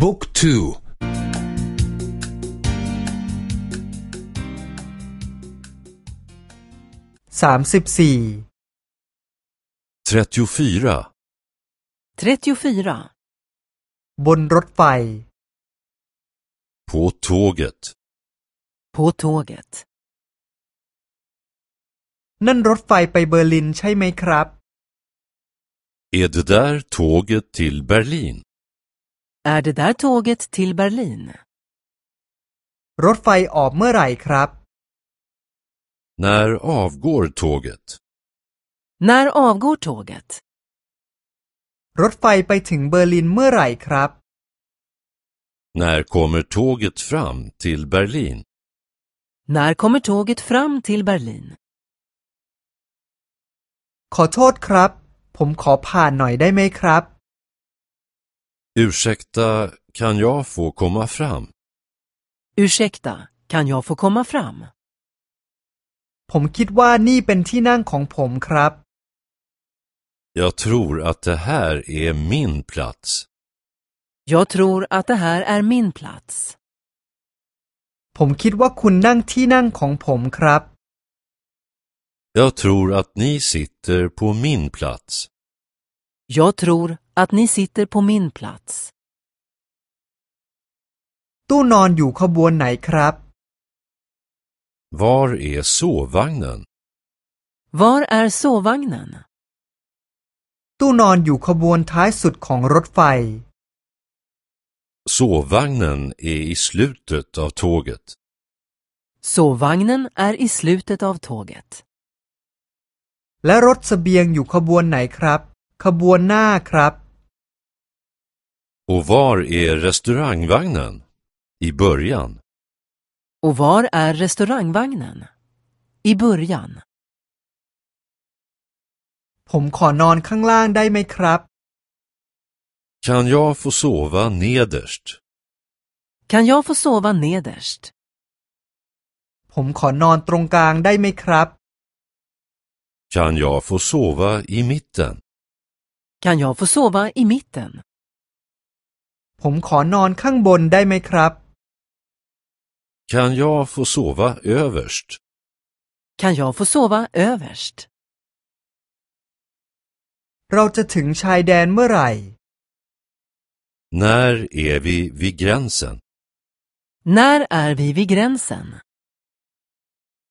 บุ๊กทูสามสิบสี่ 34. 34. บนรถไฟ På tåget. På tåget. นั่นรถไฟไปเบอร์ลินใช่ไหมครับ Är det där tåget till Berlin? Är det där tåget till Berlin? รถไฟออกเมื่อไหร่ครับ När avgår tåget? När avgår tåget? รถไฟไปถึงเบอร์ลินเมื่อไหร่ครับ När kommer tåget fram till Berlin? När kommer tåget fram till Berlin? ขอโทษครับ ผมขอผ่านหน่อยได้ไหมครับ Ursäkta, kan jag få komma fram? Ursäkta, kan jag få komma fram? ผมคิดว่านี่เป็นที่นั่งของผมครับ Jag tror att det här är min plats. Jag tror att det här är min plats. ผมคิดว่าคุณนั่งที่นั่งของผมครับ Jag tror att ni sitter på min plats. Jag tror att ni sitter på min plats. ตู้นอนอยู่ขบวนไหนครับ Var är sovvagnen? Var är sovvagnen? ตู้นอนอยู่ขบวนท้ายสุดของรถไฟ Sovvagnen är i slutet av tåget. Sovvagnen är i slutet av tåget. และรถเสบียงอยู่ขบวนไหนครับ ขบวนหน้าครับ Och var är restaurangvagnen? I början. Och var är restaurangvagnen? I början. ผมขอนอนข้างล่างได้ไหมครับ Kan jag få sova nederst? Kan jag få sova nederst? ผมขอนอนตรงกลางได้ไหมครับ Kan jag få sova i mitten? Kan jag få sova i mitten? ผมขอนอนข้างบนได้ไหมครับ Kan jag få sova överst? Kan jag få sova överst? เราจะถึงชายแดนเมื่อไหร่ När är vi vid gränsen? När är vi vid gränsen?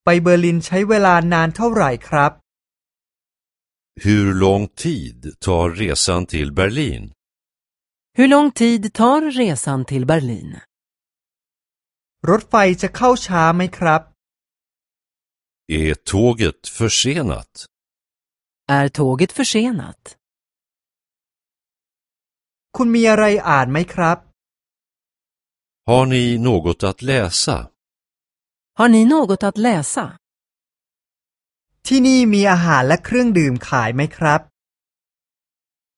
ไปเบอร์ลินใช้เวลานานเท่าไหร่ครับ Hur lång tid tar resan till Berlin? Hur lång tid tar resan till Berlin? รถไฟจะเข้าช้าไหมครับ Är tåget försenat? Är tåget försenat? คุณมีอะไรอ่านไหมครับ Har ni något att läsa? Har ni något att läsa? ที่นี่มีอาหารและเครื่องดื่มขายไหมครับ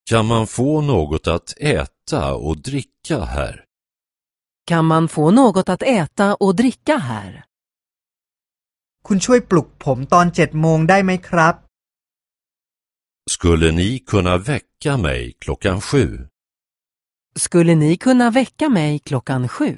Kan man få något att äta och dricka här? Kan man få något att äta och dricka här? คุณช่วยปลุกผมตอนเจ็ดโมงได้ไหมครับ Skulle ni kunna väcka mig klockan sju? Skulle ni kunna väcka mig klockan sju?